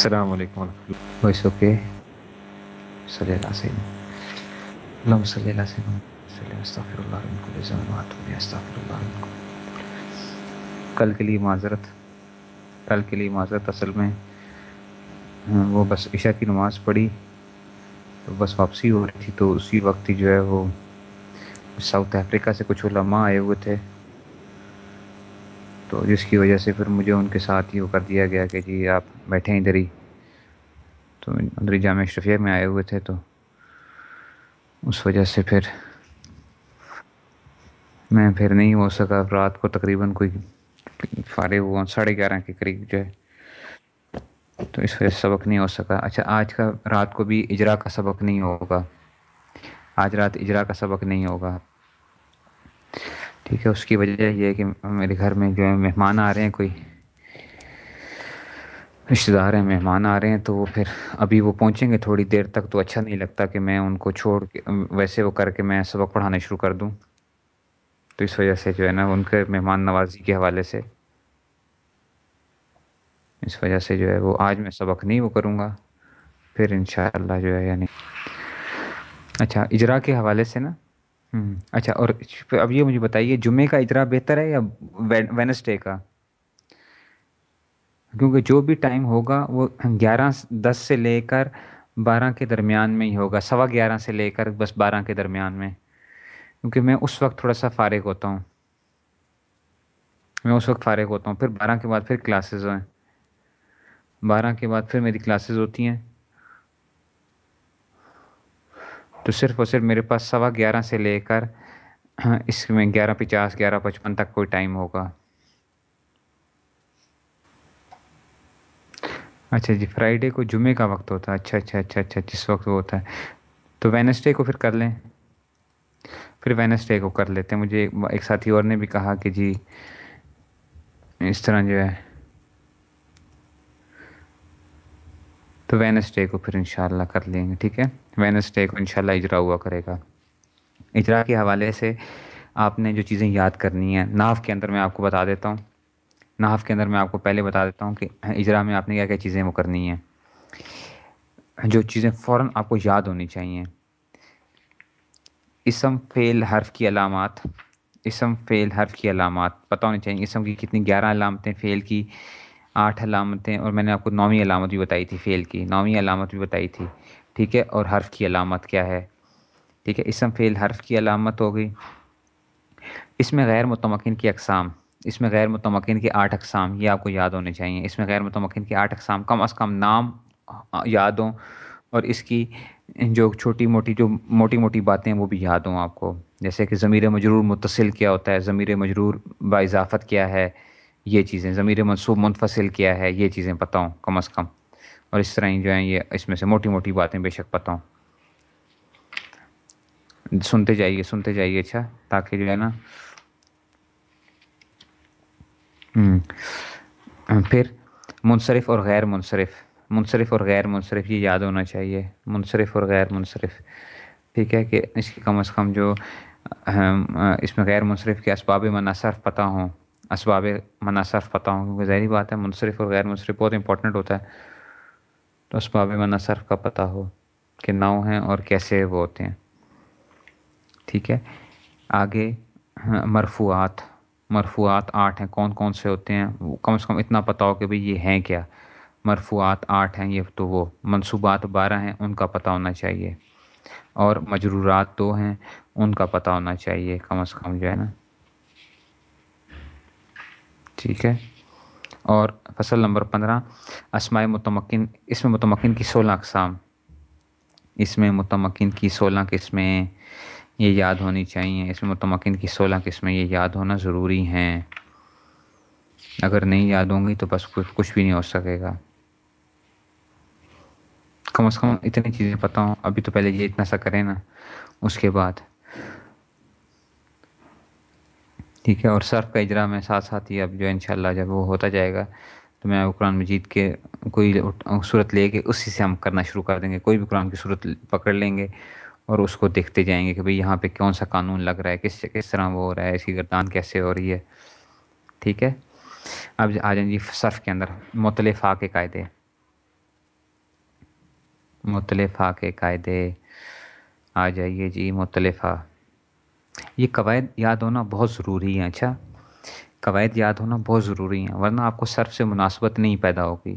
السلام علیکم ورحمۃ اللہ وائس اوکے۔ صلی اللہ سے اللہم صلی اللہ سے استغفر اللہ من کل ذنب واتوب استغفر اللہ من کل۔ کل کے لیے معذرت۔ کل کے لیے معذرت اصل میں۔ وہ بس عشاء کی نماز پڑھی۔ تو بس واپسی ہو رہی تھی تو اسی وقت ہی جو ہے وہ ساؤتھ افریقہ سے کچھ علماء آئے ہوئے تھے۔ تو جس کی وجہ سے پھر مجھے ان کے ساتھ ہی وہ کر دیا گیا کہ جی آپ بیٹھیں ادھر ہی۔ تو ادھر جامع اشرفیہ میں آئے ہوئے تھے تو اس وجہ سے پھر میں پھر نہیں ہو سکا۔ رات کو تقریباً کوئی فارغ ہوا، ساڑھے گیارہ کے قریب جو ہے۔ تو اس وجہ سے سبق نہیں ہو سکا۔ اچھا آج کا رات کو بھی اجرا کا سبق نہیں ہوگا۔ آج رات اجرا کا سبق نہیں ہوگا۔ ٹھیک ہے اس کی وجہ یہ ہے کہ میرے گھر میں جو ہے مہمان آ رہے ہیں، کوئی رشتے دار ہیں، مہمان آ رہے ہیں، تو وہ پھر ابھی وہ پہنچیں گے تھوڑی دیر تک تو اچھا نہیں لگتا کہ میں ان کو چھوڑ کے، ویسے وہ کر کے میں سبق پڑھانا شروع کر دوں۔ تو اس وجہ سے جو ہے نا ان کے مہمان نوازی کے حوالے سے، اس وجہ سے جو ہے وہ آج میں سبق نہیں وہ کروں گا۔ پھر انشاءاللہ جو ہے یعنی اچھا اجرا کے حوالے سے نا اچھا اور اب یہ مجھے بتائیے جمعے کا اجرا بہتر ہے یا وینسڈے کا؟ کیونکہ جو بھی ٹائم ہوگا وہ گیارہ دس سے لے کر بارہ کے درمیان میں ہی ہوگا، سوا گیارہ سے لے کر بس بارہ کے درمیان میں، کیونکہ میں اس وقت تھوڑا سا فارغ ہوتا ہوں۔ میں اس وقت فارغ ہوتا ہوں، پھر بارہ کے بعد پھر کلاسز ہیں۔ بارہ کے بعد پھر میری کلاسز ہوتی ہیں۔ تو صرف اور صرف میرے پاس سوا گیارہ سے لے کر، اس میں گیارہ پچاس، گیارہ پچپن تک کوئی ٹائم ہوگا۔ اچھا جی فرائیڈے کو جمعے کا وقت ہوتا ہے۔ اچھا اچھا اچھا اچھا, اچھا، جس وقت وہ ہوتا ہے۔ تو وینسڈے کو پھر کر لیں۔ پھر وینسڈے کو کر لیتے ہیں۔ مجھے ایک ساتھی اور نے بھی کہا کہ جی اس طرح جو ہے۔ تو وینسڈے کو پھر انشاءاللہ کر لیں گے، ٹھیک ہے؟ وینسڈے کو انشاءاللہ اجرا ہوا کرے گا۔ اجرا کے حوالے سے آپ نے جو چیزیں یاد کرنی ہیں، ناف کے اندر میں آپ کو بتا دیتا ہوں۔ ناف کے اندر میں آپ کو پہلے بتا دیتا ہوں کہ اجرا میں آپ نے کیا کیا چیزیں وہ کرنی ہیں۔ جو چیزیں فوراً آپ کو یاد ہونی چاہیے۔ اسم فیل حرف کی علامات۔ اسم فیل حرف کی علامات۔ پتہ ہونی چاہیے اسم کی کتنی گیارہ علامتیں فیل کی آٹھ علامتیں اور میں نے آپ کو نویں علامت بھی بتائی تھی فیل کی۔ نویں علامت بھی بتائی تھی، ٹھیک ہے؟ اور حرف کی علامت کیا ہے؟ ٹھیک ہے، اسم فیل حرف کی علامت ہو گئی۔ اس میں غیر متمکن کی اقسام، اس میں غیر متمکن کے آٹھ اقسام، یہ آپ کو یاد ہونے چاہیے۔ اس میں غیر متمکن کے آٹھ اقسام، کم از کم نام یاد ہوں اور اس کی جو چھوٹی موٹی، جو موٹی موٹی باتیں، وہ بھی یاد ہوں آپ کو۔ جیسے کہ ضمیر مجرور متصل کیا ہوتا ہے، ضمیر مجرور باضافت کیا ہے یہ چیزیں ضمیر منصوب منفصل کیا ہے، یہ چیزیں پتہ ہوں کم از کم۔ اور اس طرح ہی جو ہیں، یہ اس میں سے موٹی موٹی باتیں بے شک پتہ ہوں سنتے جائیے سنتے جائیے اچھا تاکہ جو ہے نا۔ پھر منصرف اور غیر منصرف۔ منصرف اور غیر منصرف، یہ یاد ہونا چاہیے۔ منصرف اور غیر منصرف۔ ٹھیک ہے کہ اس کی کم از کم جو اس میں غیر منصرف کے اسباب منصرف پتہ ہوں۔ اسباب منصرف پتہ ہوں کیونکہ ظاہری بات ہے، منصرف اور غیر منصرف بہت امپورٹنٹ ہوتا ہے۔ تو اسباب منصرف کا پتہ ہو کہ نو ہیں اور کیسے وہ ہوتے ہیں۔ ٹھیک ہے؟ آگے مرفوعات مرفوعات آٹھ ہیں۔ کون کون سے ہوتے ہیں؟ کم از کم اتنا پتہ ہو کہ بھئی یہ ہیں کیا۔ مرفوعات آٹھ ہیں، یہ تو وہ منصوبات بارہ ہیں، ان کا پتہ ہونا چاہیے۔ اور مجرورات دو ہیں، ان کا پتہ ہونا چاہیے کم از کم جو ہے نا۔ ٹھیک ہے۔ اور فصل نمبر پندرہ، اسماء متمکن اس میں متمکن کی سولہ اقسام۔ اس میں متمکن کی سولہ قسمیں یہ یاد ہونی چاہیے۔ اس میں متمکن کی سولہ قسمیں یہ یاد ہونا ضروری ہیں۔ اگر نہیں یاد ہوں گی تو بس کچھ کچھ بھی نہیں ہو سکے گا۔ کم از کم اتنی چیزیں پتہ ہوں۔ ابھی تو پہلے یہ اتنا سا کریں نا۔ اس کے بعد ٹھیک ہے، اور صرف کا اجرا میں ساتھ ساتھ ہی اب جو ان شاء اللہ جب وہ ہوتا جائے گا، تو میں قرآن مجید کے کوئی صورت لے کے اسی سے ہم کرنا شروع کر دیں گے۔ کوئی بھی قرآن کی صورت پکڑ لیں گے اور اس کو دیکھتے جائیں گے کہ بھئی یہاں پہ کون سا قانون لگ رہا ہے، کس کس طرح وہ ہو رہا ہے، اس کی گردان کیسے ہو رہی ہے۔ ٹھیک ہے؟ اب آ جائیں جی صرف کے اندر مختلف کے قاعدے۔ مطلفہ کے قاعدے۔ آ جائیے جی مطلفہ۔ یہ قواعد یاد ہونا بہت ضروری ہیں اچھا؟ قواعد یاد ہونا بہت ضروری ہیں، ورنہ آپ کو صرف سے مناسبت نہیں پیدا ہوگی۔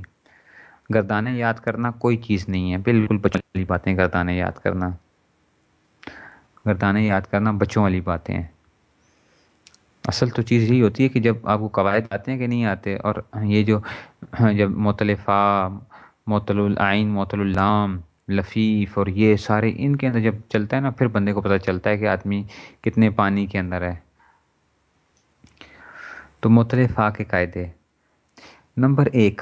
گردانے یاد کرنا کوئی چیز نہیں ہے، بالکل بچوں والی باتیں گردانے یاد کرنا۔ گردانے یاد کرنا بچوں والی باتیں ہیں۔ اصل تو چیز یہی ہوتی ہے کہ جب آپ کو قواعد آتے ہیں کہ نہیں آتے، اور یہ جو جب مطلفہ معطل العین معطل اللام لفیف اور یہ سارے ان کے اندر جب چلتا ہے نا، پھر بندے کو پتہ چلتا ہے کہ آدمی کتنے پانی کے اندر ہے۔ تو مطلفہ کے قاعدے۔ نمبر ایک،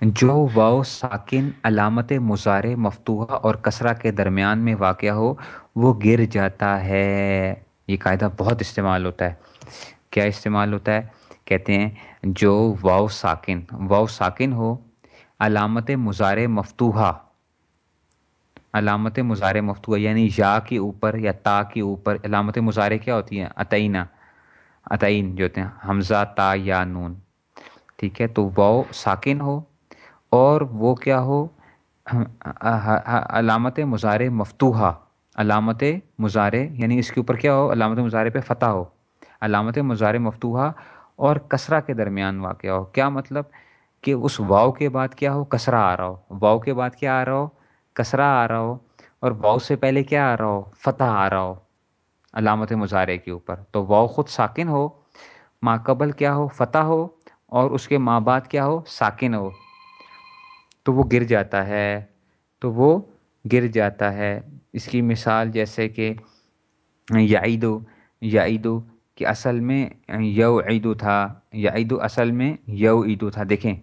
جو واؤ ساکن علامت مظاہرے مفتوحہ اور کسرہ کے درمیان میں واقع ہو، وہ گر جاتا ہے۔ یہ قاعدہ بہت استعمال ہوتا ہے۔ کیا استعمال ہوتا ہے؟ کہتے ہیں جو واؤ ساکن واؤ ساکن ہو، علامت مظاہرے مفتوحہ۔ علامت مظاہرے مفتوحہ یعنی یا کے اوپر یا تا کے اوپر۔ علامت مظاہرے کیا ہوتی ہیں؟ عطینہ عطین جو ہوتے ہیں، حمزہ، تا یا نون۔ ٹھیک ہے، تو واؤ ساکن ہو اور وہ کیا ہو؟ علامت مظاہرے مفتوحہ۔ علامت مظاہرے یعنی اس کے اوپر کیا ہو؟ علامت مظاہرے پہ فتح ہو۔ علامت مظاہرے مفتوحہ اور کسرہ کے درمیان واقع ہو۔ کیا مطلب؟ کہ اس واؤ کے بعد کیا ہو؟ کسرہ آ رہا ہو۔ واؤ کے بعد کیا آ رہا ہو؟ کسرہ آ رہا ہو اور واؤ سے پہلے کیا آ رہا ہو؟ فتح آ رہا ہو علامت مظاہرے کے اوپر۔ تو واؤ خود ساکن ہو ماقبل کیا ہو؟ فتح ہو اور اس کے ماں بعد کیا ہو؟ ساکن ہو۔ تو وہ گر جاتا ہے، تو وہ گر جاتا ہے۔ اس کی مثال جیسے کہ یعیدو یعیدو کہ اصل میں یو عیدو تھا، یعیدو اصل میں یو عیدو تھا۔ دیکھیں،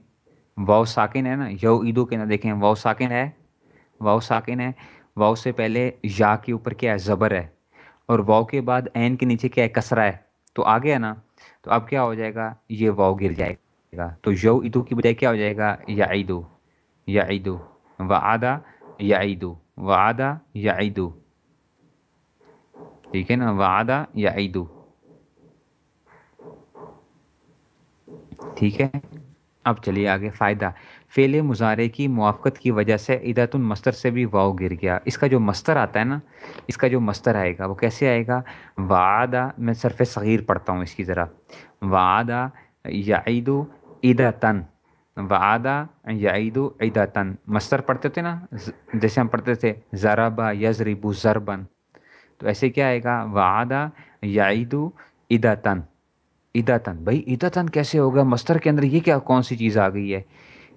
واؤ ساکن ہے نا؟ یو عیدو کے نا دیکھیں، واؤ ساکن ہے۔ واؤ ساکن ہے۔ واؤ سے پہلے یا کے اوپر کیا ہے؟ زبر ہے۔ اور واؤ کے بعد عین کے نیچے کیا ہے؟ کسرا ہے۔ تو آگے ہے نا؟ تو اب کیا ہو جائے گا؟ یہ واؤ گر جائے گا۔ تو یو عیدو کی بجائے کیا ہو جائے گا؟ یا عیدو۔ یعیدو وعدہ یعیدو وعدہ یعیدو ٹھیک ہے نا؟ وعدہ یعیدو ٹھیک ہے؟ اب چلیے آگے فائدہ۔ فعل مظاہرے کی موافقت کی وجہ سے عیدت المستر سے بھی واؤ گر گیا۔ اس کا جو مستر آتا ہے نا، اس کا جو مستر آئے گا، وہ کیسے آئے گا؟ وعدہ میں صرف صغیر پڑھتا ہوں اس کی ذرا۔ وعدہ یعیدو عیدتن وعدہ یعید و عیدتاً مستر پڑھتے تھے نا، جیسے ہم پڑھتے تھے ذرابا یزربو ضربن تو ایسے کیا آئے گا؟ وعدہ یعید و عیدتاً عیدتاً بھائی عیدتاً کیسے ہوگا مستر کے اندر یہ کیا، کون سی چیز آ گئی ہے؟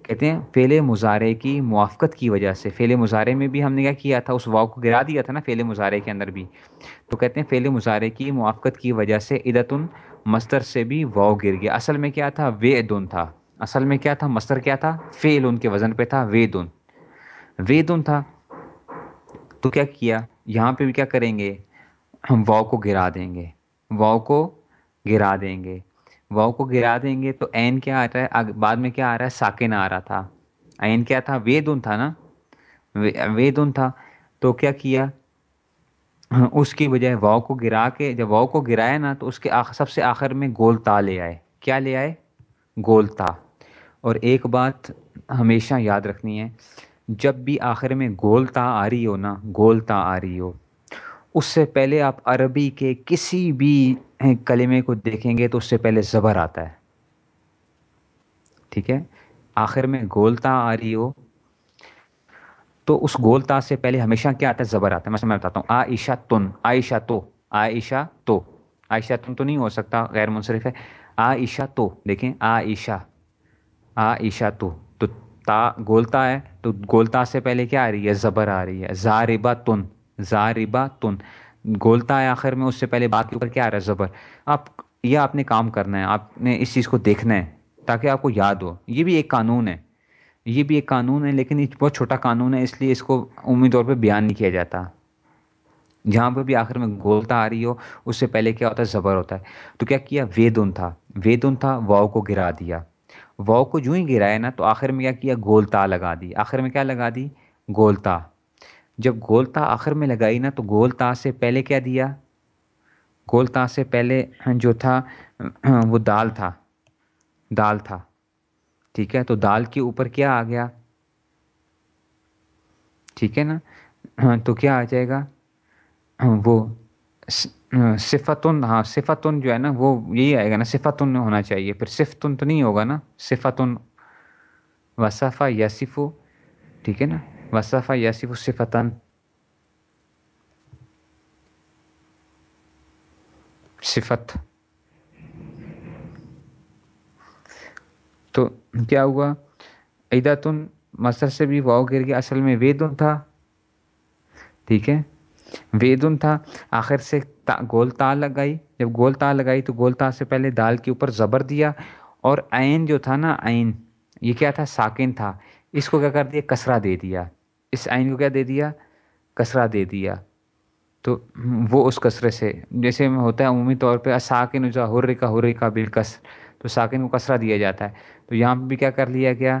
کہتے ہیں فعل مظاہرے کی موافقت کی وجہ سے۔ فعل مظاہرے میں بھی ہم نے کیا کیا تھا، اس واؤ کو گرا دیا تھا نا فعل مظاہرے کے اندر بھی۔ تو کہتے ہیں فعل مظاہرے کی موافقت کی وجہ سے عیدتن مستر سے بھی واؤ گر گیا۔ اصل میں کیا تھا؟ وے دن تھا۔ اصل میں کیا تھا؟ مستر کیا تھا؟ فیل ان کے وزن پہ تھا ویدن ویدن تھا۔ تو کیا کیا؟ یہاں پہ بھی کیا کریں گے؟ ہم واؤ کو گرا دیں گے۔ واؤ کو گرا دیں گے۔ واؤ کو گرا دیں گے تو این کیا آ رہا ہے؟ بعد میں کیا آ رہا ہے؟ ساکن آ رہا تھا۔ این کیا تھا؟ ویدن تھا نا؟ ویدن تھا۔ تو کیا کیا؟ اس کی بجائے واؤ کو گرا کے جب واؤ کو گرایا نا تو اس کے سب سے آخر میں گول تا لے آئے۔ کیا لے آئے؟ گول تا۔ اور ایک بات ہمیشہ یاد رکھنی ہے، جب بھی آخر میں گولتا آ رہی ہو نا گولتا آ رہی ہو اس سے پہلے آپ عربی کے کسی بھی کلمے کو دیکھیں گے تو اس سے پہلے زبر آتا ہے۔ ٹھیک ہے؟ آخر میں گولتا آ رہی ہو۔ تو اس گولتا سے پہلے ہمیشہ کیا آتا ہے؟ زبر آتا ہے۔ میں بتاتا ہوں۔ عائشہ تن عائشہ تو عائشہ تو عائشہ تن تو نہیں ہو سکتا، غیر منصرف ہے۔ عائشہ تو دیکھیں۔ عائشہ عائشہ تو تو تا، گولتا ہے۔ تو گولتا سے پہلے کیا آ رہی ہے؟ زبر آ رہی ہے۔ زاربا تن زاربا تن گولتا ہے آخر میں، اس سے پہلے بات کے اوپر کیا آ رہا ہے زبر۔ آپ، یہ آپ نے کام کرنا ہے، آپ نے اس چیز کو دیکھنا ہے تاکہ آپ کو یاد ہو۔ یہ بھی ایک قانون ہے۔ یہ بھی ایک قانون ہے، لیکن یہ بہت چھوٹا قانون ہے، اس لیے اس کو عمومی طور پہ بیان نہیں کیا جاتا۔ جہاں پہ بھی آخر میں گولتا آ رہی ہو، اس سے پہلے کیا ہوتا ہے؟ زبر ہوتا ہے۔ تو کیا کیا؟ ویدن تھا۔ ویدن تھا، واؤ کو گرا دیا۔ واؤ کو جو ہی گرایا نا، تو آخر میں کیا کیا؟ گولتا لگا دی۔ آخر میں کیا لگا دی؟ گولتا۔ جب گولتا آخر میں لگائی نا تو گولتا سے پہلے کیا دیا؟ گولتا سے پہلے جو تھا، وہ دال تھا۔ دال تھا۔ ٹھیک ہے، تو دال کے اوپر کیا آ گیا؟ ٹھیک ہے نا؟ تو کیا آ جائے گا؟ وہ صفتن ہاں صفتن جو ہے نا، وہ یہی آئے گا نا، صفتن ہونا چاہیے۔ پھر صفتن تو نہیں ہوگا نا؟ صفتن وصفہ یسفو ٹھیک ہے نا؟ وصفہ یسف صفتن صفت تو کیا ہوا ایداتن مصر سے بھی واؤ گر گیا اصل میں ویدن تھا ٹھیک ہے ویدن تھا آخر سے تا گول تا لگائی جب گول تا لگائی تو گول تا سے پہلے دال کے اوپر زبر دیا اور عین جو تھا نا عین یہ کیا تھا ساکن تھا اس کو کیا کر دیا؟ کسرا دے دیا۔ اس عین کو کیا دے دیا؟ کسرا دے دیا۔ تو وہ اس کسرے سے، جیسے ہوتا ہے عمومی طور پہ، ساکن جو ہر کا ہر کا بالکس تو ساکن کو کسرا دیا جاتا ہے۔ تو یہاں پہ بھی کیا کر لیا گیا؟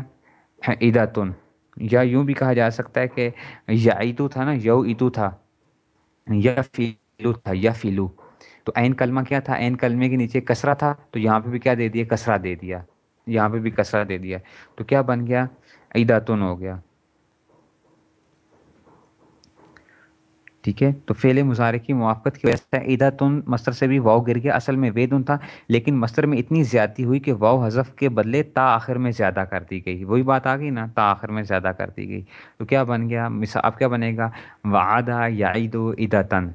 عیداتن یا یوں بھی کہا جا سکتا ہے کہ یا عیدو تھا نا یو عیدو تھا یا فیلو تھا یا فیلو تو عین کلمہ کیا تھا؟ عین کلمے کے نیچے کسرا تھا۔ تو یہاں پہ بھی کیا دے دیا؟ کسرا دے دیا۔ یہاں پہ بھی کسرا دے دیا۔ تو کیا بن گیا؟ عیداتن ہو گیا۔ ٹھیک ہے؟ تو فعل مظاہرے کی موافقت کی وجہ سے عیدا مستر سے بھی واؤ گر گیا، اصل میں ویدن تھا، لیکن مستر میں اتنی زیادتی ہوئی کہ واؤ حذف کے بدلے تا آخر میں زیادہ کر دی گئی۔ وہی بات آ گئی نا، تا آخر میں زیادہ کر دی گئی۔ تو کیا بن گیا؟ اب کیا بنے گا؟ وعدہ یا عید و ادا تن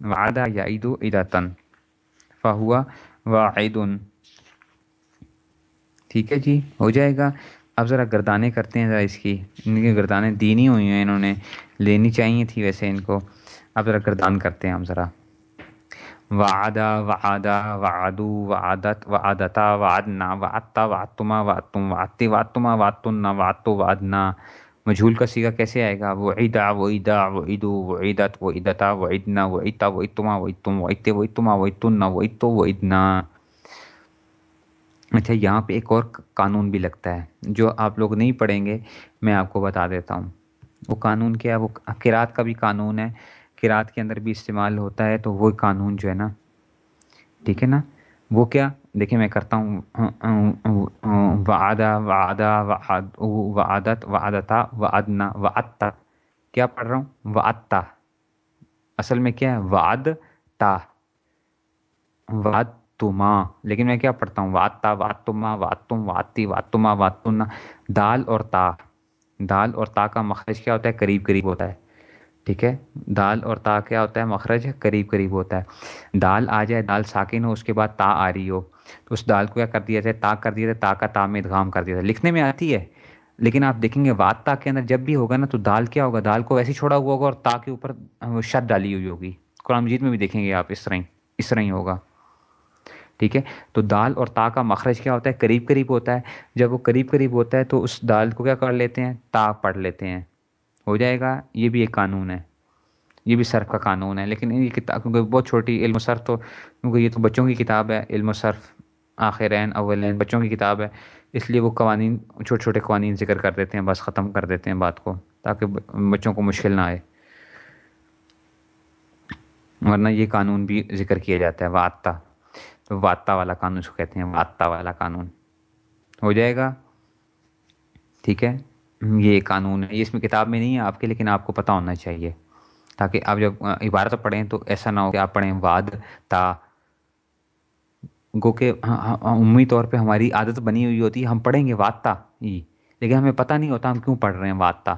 وعدہ یا عید و ادا تن فہوا واعد ٹھیک ہے جی ہو جائے گا۔ اب ذرا گردانے کرتے ہیں ذرا اس کی، ان کی گردانیں دینی ہوئی ہیں، انہوں نے لینی چاہیے تھی ویسے ان کو۔ اب ذرا گردان کرتے ہیں ہم ذرا۔ وعدہ وعدہ وعدو، وعدت، وعدتا، وعدنا، وعدتا، وعدتما، وعدتم، وعدتی، وعدتما وعدتن وعدتو، وعدنا۔ مجھول کا سیگا کیسے آئے گا؟ وہ عیدا وہ عیدا وہ عیدو وہ عیدت وہ عیدتا وہ عیدنا وہ عیتا اچھا یہاں پہ ایک اور قانون بھی لگتا ہے، جو آپ لوگ نہیں پڑھیں گے، میں آپ کو بتا دیتا ہوں۔ وہ قانون کیا ہے؟ وہ قرات کا بھی قانون ہے۔ قرات کے اندر بھی استعمال ہوتا ہے، تو وہ قانون جو ہے نا۔ ٹھیک ہے نا؟ وہ کیا؟ دیکھیں، میں کرتا ہوں۔ وعدہ وعدہ وعدت، وعدتا، وعدنا، وعدتا۔ کیا پڑھ رہا ہوں؟ وعدتا۔ اصل میں کیا ہے؟ وعد تا وعد تما لیکن میں کیا پڑھتا ہوں؟ وعدتا وعد تما وعد تم وعدتی دال اور تا۔ دال اور تا کا مخرج کیا ہوتا ہے؟ قریب قریب ہوتا ہے۔ ٹھیک ہے؟ دال اور تا کیا ہوتا ہے؟ مخرج قریب قریب ہوتا ہے۔ دال آ جائے، دال ساکن ہو، اس کے بعد تا آ رہی ہو۔ تو اس دال کو کیا کر دیا جائے؟ تا کر دیا جائے، تا کا تا میں ادغام کر دیا جائے۔ لکھنے میں آتی ہے، لیکن آپ دیکھیں گے وات تا کے اندر جب بھی ہوگا نا، تو دال کیا ہوگا؟ دال کو ویسے چھوڑا ہوا ہوگا اور تا کے اوپر شد ڈالی ہوئی ہوگی۔ قرآن مجید میں بھی دیکھیں گے آپ، اس طرح ہی، اس طرح ہی ہوگا۔ ٹھیک ہے؟ تو دال اور تا کا مخرج کیا ہوتا ہے؟ قریب قریب ہوتا ہے۔ جب وہ قریب قریب ہوتا ہے تو اس دال کو کیا کر لیتے ہیں؟ تا پڑھ لیتے ہیں۔ ہو جائے گا، یہ بھی ایک قانون ہے۔ یہ بھی صرف کا قانون ہے۔ لیکن یہ کتاب، کیونکہ بہت چھوٹی، علم و صرف تو، کیونکہ یہ تو بچوں کی کتاب ہے۔ علم و صرف آخرین، اولین، بچوں کی کتاب ہے۔ اس لیے وہ قوانین، چھوٹے چھوٹے قوانین ذکر کر دیتے ہیں، بس ختم کر دیتے ہیں بات کو، تاکہ بچوں کو مشکل نہ آئے۔ ورنہ یہ قانون بھی ذکر کیا جاتا ہے واتہ تو والا قانون اس کو کہتے ہیں واتہ والا قانون۔ ہو جائے گا۔ ٹھیک ہے؟ یہ قانون ہے۔ یہ اس میں کتاب میں نہیں ہے آپ کے، لیکن آپ کو پتہ ہونا چاہیے۔ تاکہ آپ جب عبارت پڑھیں تو ایسا نہ ہو کہ آپ پڑھیں واد، تا۔ گو کہ ہاں، ہاں، ہاں، عمومی طور پہ ہماری عادت بنی ہوئی ہوتی ہے ہم پڑھیں گے وادتا ہی جی۔ لیکن ہمیں پتہ نہیں ہوتا ہم کیوں پڑھ رہے ہیں وادتا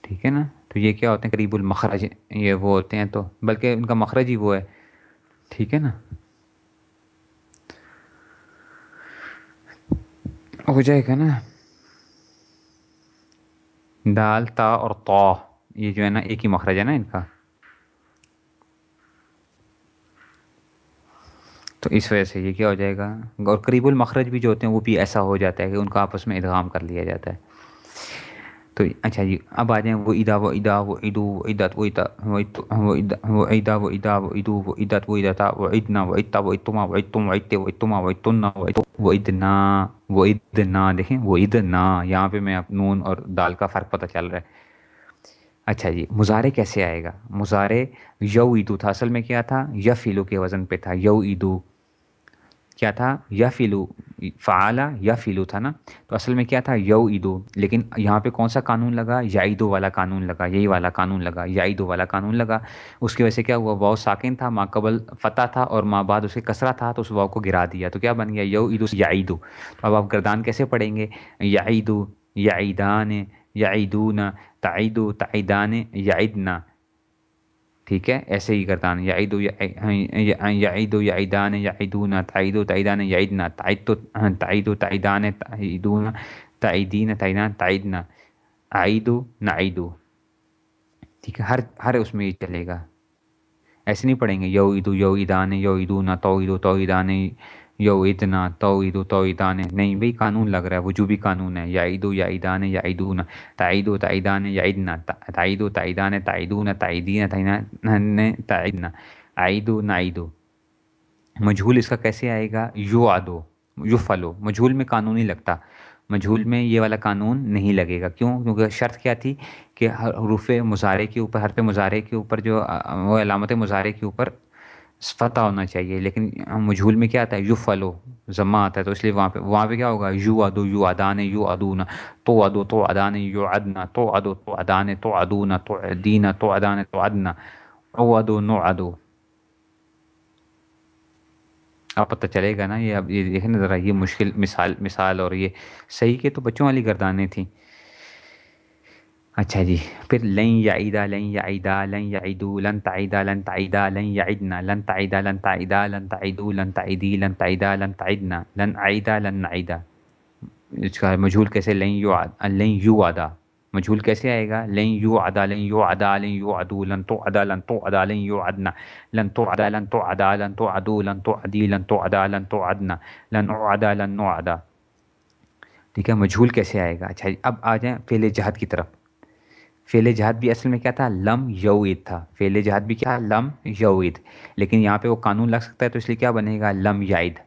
ٹھیک ہے نا؟ تو یہ کیا ہوتے ہیں؟ قریب المخرج، یہ وہ ہوتے ہیں تو، بلکہ ان کا مخرج ہی وہ ہے۔ ٹھیک ہے نا؟ ہو جائے گا نا۔ دال، تا اور تو یہ جو ہے نا ایک ہی مخرج ہے نا ان کا۔ تو اس وجہ سے یہ کیا ہو جائے گا۔ اور قریب المخرج بھی جو ہوتے ہیں وہ بھی ایسا ہو جاتا ہے کہ ان کا آپس میں ادغام کر لیا جاتا ہے۔ تو اچھا جی اب آ جائیں وہ ادا و ادا وہ ادو وہ عدت وہ ادا وہ ادا وہ ادا وہ ادو وہ عدت وہ ادتا وہ ادنا وہ اتا وہ اتما وہ اتم و اتے وہ اتما وہ اتنا وہ ادنا وہ ادنا دیکھیں وہ ادنا یہاں پہ میں نون اور دال کا فرق پتہ چل رہا ہے اچھا جی مظاہرے کیسے آئے گا مظاہرے یو ایدو تھا اصل میں کیا تھا یا فیلو کے وزن پہ تھا یو ایدو کیا تھا یا فیلو فعالہ یا فیلو تھا نا، تو اصل میں کیا تھا؟ یو ایدو لیکن یہاں پہ کون سا قانون لگا؟ یا یعیدو والا قانون لگا، یہی والا قانون لگا یا یعیدو والا قانون لگا۔ اس کی وجہ سے کیا ہوا؟ واؤ ساکن تھا ماں قبل فتح تھا اور ماں بعد اسے کسرا تھا، تو اس واؤ کو گرا دیا۔ تو کیا بن گیا؟ یو ایدو یعیدو۔ اب آپ گردان کیسے پڑھیں گے؟ یعیدو، یعیدان، یعیدون، تعیدو، تعیدان، یعیدنا۔ ٹھیک ہے؟ ایسے ہی کردان یعید یعید و یعیدان، یعیدون تعید و تعیدان یعیدنا تعید تو تعید و تعیدان، تعیدون تعیدین، تعیدان تعیدنا۔ عید و نعیدو۔ ٹھیک ہے؟ ہر ہر اس میں یہ چلے گا۔ ایسے نہیں پڑھیں گے۔ یو عید یو عیدان یو عیدون توعید و توعیدان یو اتنا توعید و توعیدان نہیں بھائی قانون لگ رہا ہے، وجوبی قانون ہے۔ یا عید و یا عیدان یا عیدون تعید و تعیدان یا عیدنا تعید و تعیدان، تعیدون، تعیدین تعیدنا عید و نعید۔ مجھول اس کا کیسے آئے گا؟ یو آدو یو فلو مجھول میں قانون نہیں لگتا۔ مجھول میں یہ والا قانون نہیں لگے گا۔ کیوں؟ کیونکہ شرط کیا تھی کہ حروف مظاہرے کے اوپر، حرف مظاہرے کے اوپر جو، وہ علامت مظاہرے کے اوپر فتح ہونا چاہیے، لیکن مجھول میں کیا آتا ہے؟ یو فلو ضمہ آتا ہے، تو اس لیے وہاں پہ وہاں پہ کیا ہوگا؟ یو ادو یو ادان یو ادونا تو ادو تو ادان یو ادنا تو ادو تو ادان تو ادونا تو دینا تو ادان تو ادنا او ادو نو ادو اب پتہ چلے گا نا، یہ اب یہ دیکھیں نا ذرا، یہ مشکل مثال مثال اور یہ صحیح کے تو بچوں والی گردانیں تھیں۔ اچھا جی پھر لن یعیدا لن یعیدا لن یعیدو، لن تعیدا لن تعیدا لن یعیدنا، لن تعیدا لن تعیدا لن تعیدو، لن تعیدی، لن تعیدا لن تعیدنا، لن عیدا لن نعیدا اس کا مجھول کیسے؟ لن یو لن یو عدا مجھول کیسے آئے گا؟ لن یو عدا لن یو عدا لن یو عدو لن تو عدا لن تو عدا لن یو عدنا لن تو عدا لن تو عدا لن تو عدو لن تو عدی لن تو عدا لن تو عدنا لن عدا لن نو عدا ٹھیک ہے، مجھول کیسے آئے گا؟ اچھا جی اب آ جائیں فعل جہاد کی طرف۔ فعل جہاد بھی اصل میں کیا تھا لم یوید تھا فعل جہاد بھی کیا لم یوید لیکن یہاں پہ وہ قانون لگ سکتا ہے تو اس لیے کیا بنے گا لم یعید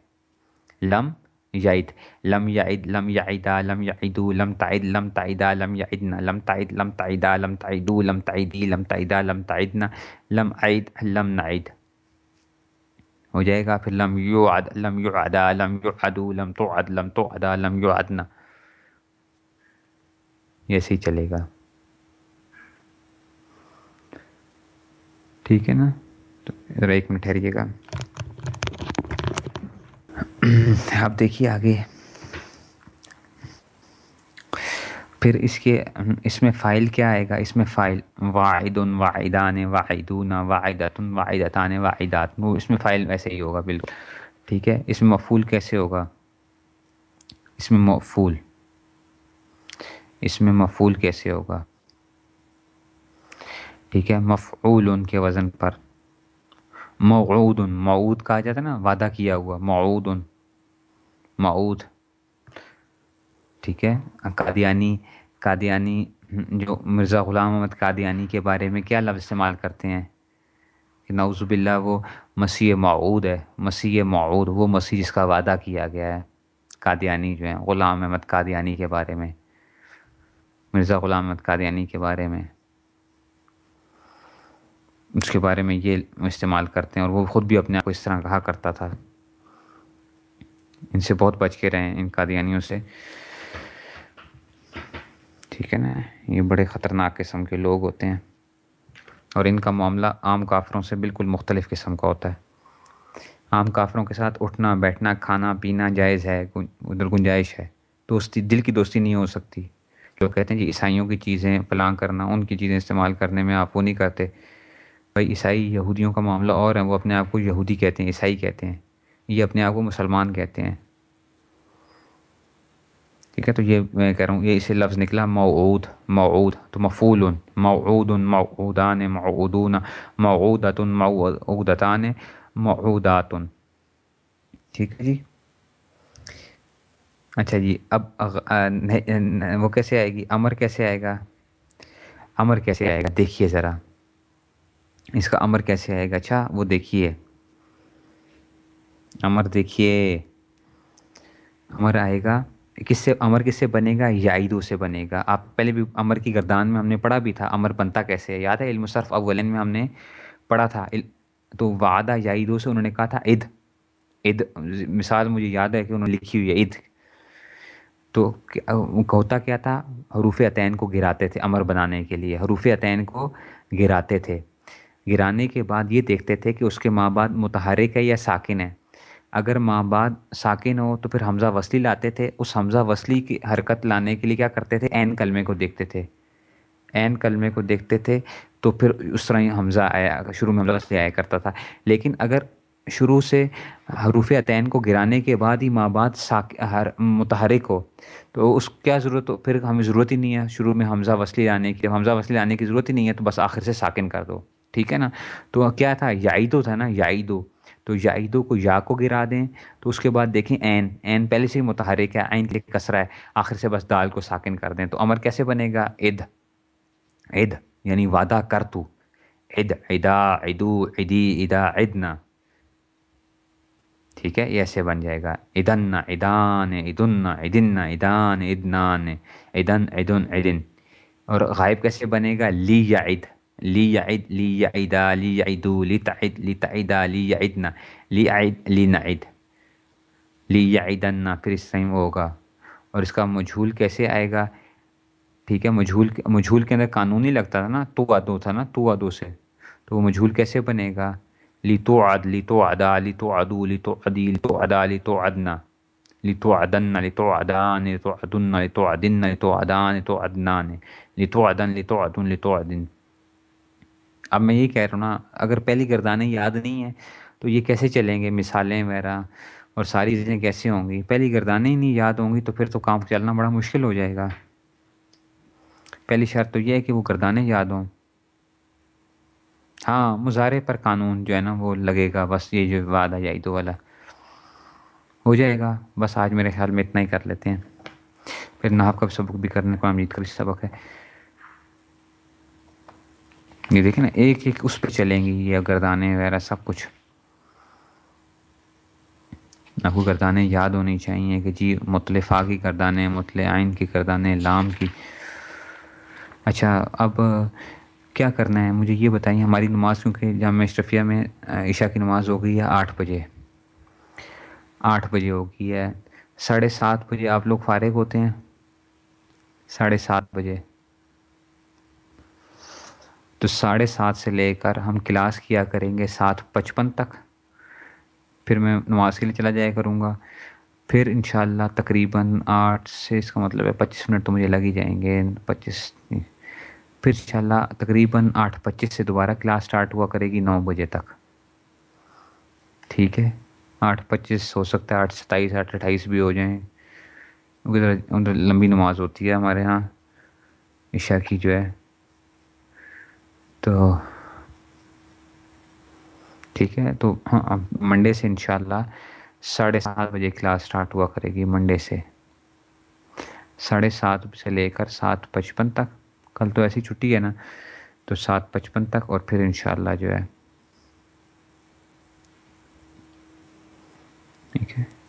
لم یعید لم یعید لم یعیدا لم یعیدو لم تعید لم تعیدا لم یعیدنا لم تعید لم تعیدا لم تعیدو لم تعیدی لم تعیدا لم تعیدنا لم عید لم نعید ہو جائے گا پھر لم یعد لم یعدا لم یعدو لم تعد لم تعدا لم یعدنا یہ صحیح چلے گا ٹھیک ہے نا؟ تو ذرا ایک منٹ ٹھہریے گا۔ آپ دیکھیے آگے۔ پھر اس کے، اس میں فائل کیا آئے گا؟ اس میں فائل واحد واحدان واحدون واحدۃ واحدتان واحدات۔ وہ اس میں فائل ویسے ہی ہوگا بالکل۔ ٹھیک ہے؟ اس میں مفول کیسے ہوگا؟ اس میں مفول اس میں مفول کیسے ہوگا؟ ٹھیک ہے، مفعول ان کے وزن پر۔ معود معود کہا جاتا ہے نا، وعدہ کیا ہوا معود معود ٹھیک ہے، قادیانی قادیانی جو مرزا غلام محمد قادیانی کے بارے میں کیا لفظ استعمال کرتے ہیں؟ کہ نعوذ باللہ وہ مسیح معود ہے، مسیح معود وہ مسیح جس کا وعدہ کیا گیا ہے۔ قادیانی جو ہے غلام احمد قادیانی کے بارے میں، مرزا غلام احمد قادیانی کے بارے میں۔ اس کے بارے میں یہ استعمال کرتے ہیں اور وہ خود بھی اپنے آپ کو اس طرح کہا کرتا تھا۔ ان سے بہت بچ کے رہیں ان قادیانیوں سے۔ ٹھیک ہے نا؟ یہ بڑے خطرناک قسم کے لوگ ہوتے ہیں۔ اور ان کا معاملہ عام کافروں سے بالکل مختلف قسم کا ہوتا ہے۔ عام کافروں کے ساتھ اٹھنا، بیٹھنا، کھانا پینا جائز ہے ادھر گنجائش ہے۔ دوستی، دل کی دوستی نہیں ہو سکتی۔ لوگ کہتے ہیں جی عیسائیوں کی چیزیں پلان کرنا، ان کی چیزیں استعمال کرنے میں آپ وہ نہیں کرتے۔ بھائی، عیسائی یہودیوں کا معاملہ اور ہے، وہ اپنے آپ کو یہودی کہتے ہیں، عیسائی کہتے ہیں، یہ اپنے آپ کو مسلمان کہتے ہیں۔ ٹھیک ہے، تو یہ میں کہہ رہا ہوں، یہ اسے لفظ نکلا، موعود موعود، تو مفول موعود موعودان معودون موعودت موعودتان موعودات ٹھیک ہے جی۔ اچھا جی اب وہ کیسے آئے گی؟ امر کیسے آئے گا؟ امر کیسے آئے گا؟ دیکھیے ذرا۔ اس کا امر کیسے آئے گا؟ اچھا وہ دیکھیے۔ امر دیکھیے۔ امر آئے گا۔ کس سے؟ امر کس سے بنے گا؟ یعیدو سے بنے گا۔ آپ پہلے بھی امر کی گردان میں ہم نے پڑھا بھی تھا۔ امر بنتا کیسے ہے؟ یاد ہے؟ علم صرف اولین میں ہم نے پڑھا تھا۔ تو وعدہ یعیدو سے انہوں نے کہا تھا، عد۔ عید مثال مجھے یاد ہے کہ انہوں نے لکھی ہوئی ہے عید تو ہوتا کیا تھا؟ حروف عطین کو گراتے تھے امر بنانے کے لیے۔ حروف عطین کو گراتے تھے۔ گرانے کے بعد یہ دیکھتے تھے کہ اس کے ماں بعد متحرک ہے یا ساکن ہے اگر ماں بعد ساکن ہو تو پھر حمزہ وصلی لاتے تھے۔ اس حمزہ وصلی کی حرکت لانے کے لیے کیا کرتے تھے؟ عین کلمے کو دیکھتے تھے۔ عین کلمے کو دیکھتے تھے تو پھر اس طرح ہی حمزہ آیا، شروع میں حمزہ وصلی آیا کرتا تھا۔ لیکن اگر شروع سے حروف عطین کو گرانے کے بعد ہی ماں بعد ساک متحرک ہو تو اس کیا ضرورت ہو؟ پھر ہمیں ضرورت ہی نہیں ہے شروع میں حمزہ وصلی لانے کی۔ حمزہ وصلی لانے کی ضرورت ہی نہیں ہے تو بس آخر سے ساکن کر دو۔ ٹھیک ہے نا؟ تو کیا تھا؟ یعیدو تھا نا، یعیدو۔ تو یعیدو کو یا کو گرا دیں۔ تو اس کے بعد دیکھیں این۔ این پہلے سے ہی متحرک ہے عین کے کسرا ہے۔ آخر سے بس دال کو ساکن کر دیں۔ تو امر کیسے بنے گا؟ اد اد یعنی وعدہ کر تو۔ اد ادا ادو ادی ادا ادنا ٹھیک ہے؟ یہ ایسے بن جائے گا۔ ادن ادان ادن ادن ادان ادنان ادن ادن ادن اور غائب کیسے بنے گا؟ لی یا عید لی عید لی عیدا لی عیدو لی تعید لی پھر اس ٹائم ہوگا. اور اس کا مجھول کیسے آئے گا؟ ٹھیک ہے، مجھول مجھول کے اندر قانونی لگتا تھا نا تو ادو تھا نا تو ادو سے. تو وہ مجھول کیسے بنے گا؟ لی تو عد لی تو ادا لی تو ادو لی تو ادی لی تو ادا لی تو ادنا لی تو ادن لی تو ادان لی تو ادن لی تو ادن لی تو ادان لی تو ادنان لی تو ادن لی تو ادن لی تو ادن اب میں یہ کہہ رہا ہوں نا، اگر پہلی گردانیں یاد نہیں ہیں تو یہ کیسے چلیں گے؟ مثالیں وغیرہ اور ساری چیزیں کیسے ہوں گی؟ پہلی گردانیں ہی نہیں یاد ہوں گی تو پھر تو کام چلنا بڑا مشکل ہو جائے گا۔ پہلی شرط تو یہ ہے کہ وہ گردانیں یاد ہوں۔ ہاں مظاہرے پر قانون جو ہے نا وہ لگے گا، بس یہ جو وعدہ جائی تو والا ہو جائے گا۔ بس آج میرے خیال میں اتنا ہی کر لیتے ہیں۔ پھر ناپ کا سبق بھی کرنے کو امید کا سبق ہے۔ یہ دیکھیں نا، ایک ایک اس پہ چلیں گی، یہ گردانے وغیرہ سب کچھ۔ آپ کو گردانے یاد ہونی چاہیے کہ جی مطلفہ کی گردانے مطلع آئین کی گردانے لام کی۔ اچھا اب کیا کرنا ہے؟ مجھے یہ بتائیے، ہماری نماز کیونکہ جامعہ اشرفیہ میں عشاء کی نماز ہو گئی ہے آٹھ بجے۔ آٹھ بجے ہو گئی ہے۔ ساڑھے سات بجے آپ لوگ فارغ ہوتے ہیں؟ ساڑھے سات بجے۔ تو ساڑھے سات سے لے کر ہم کلاس کیا کریں گے سات پچپن تک۔ پھر میں نماز کے لیے چلا جایا کروں گا۔ پھر انشاءاللہ تقریباً آٹھ سے اس کا مطلب ہے پچیس منٹ تو مجھے لگ ہی جائیں گے۔ پچیس۔ پھر انشاءاللہ تقریباً آٹھ پچیس سے دوبارہ کلاس سٹارٹ ہوا کرے گی نو بجے تک۔ ٹھیک ہے؟ آٹھ پچیس ہو سکتا ہے، آٹھ ستائیس، آٹھ اٹھائیس بھی ہو جائیں۔ ادھر لمبی نماز ہوتی ہے ہمارے ہاں۔ عشاء کی جو ہے۔ تو ٹھیک ہے، تو ہاں منڈے سے انشاءاللہ ساڑھے سات بجے کلاس سٹارٹ ہوا کرے گی منڈے سے۔ ساڑھے سات سے لے کر سات پچپن تک۔ کل تو ایسی چھٹی ہے نا، تو سات پچپن تک اور پھر انشاءاللہ جو ہے۔ ٹھیک ہے۔